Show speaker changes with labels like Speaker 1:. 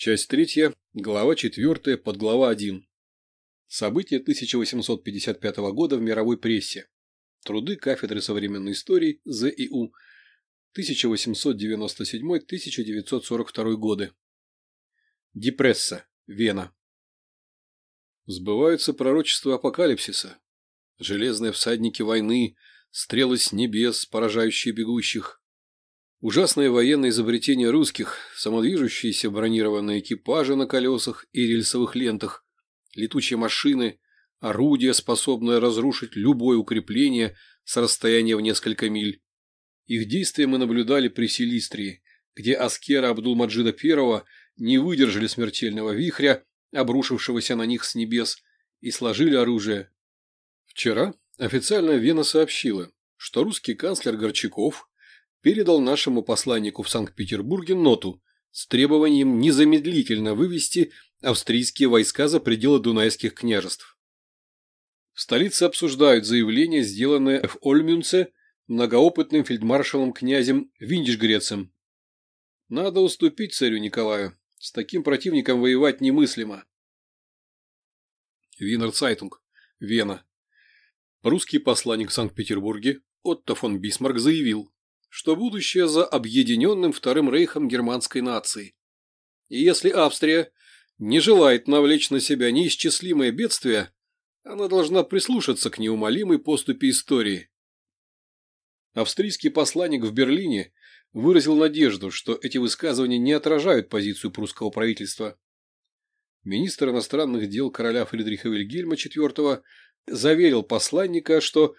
Speaker 1: Часть третья, глава четвертая, подглава 1. События 1855 года в мировой прессе. Труды кафедры современной истории ЗИУ 1897-1942 годы. Депресса, Вена. Сбываются пророчества апокалипсиса. Железные всадники войны, стрелы с небес, поражающие бегущих, Ужасное военное изобретение русских, самодвижущиеся бронированные экипажи на колесах и рельсовых лентах, летучие машины, орудия, способные разрушить любое укрепление с расстояния в несколько миль. Их действия мы наблюдали при Силистрии, где аскеры Абдулмаджида I не выдержали смертельного вихря, обрушившегося на них с небес, и сложили оружие. Вчера официально Вена сообщила, что русский канцлер Горчаков передал нашему посланнику в Санкт-Петербурге ноту с требованием незамедлительно вывести австрийские войска за пределы Дунайских княжеств. В столице обсуждают заявление, сделанное в Ольмюнце многоопытным фельдмаршалом князем Виндишгрецем. Надо уступить царю Николаю. С таким противником воевать немыслимо. Wiener Zeitung. Вена. Русский посланник в Санкт-Петербурге Отто фон Бисмарк заявил, что будущее за объединенным Вторым Рейхом германской нации. И если Австрия не желает навлечь на себя неисчислимое бедствие, она должна прислушаться к неумолимой поступи истории. Австрийский посланник в Берлине выразил надежду, что эти высказывания не отражают позицию прусского правительства. Министр иностранных дел короля Фридриха Вильгельма IV заверил посланника, что